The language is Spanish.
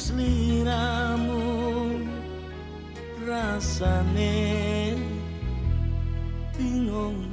sliramu rasane bingung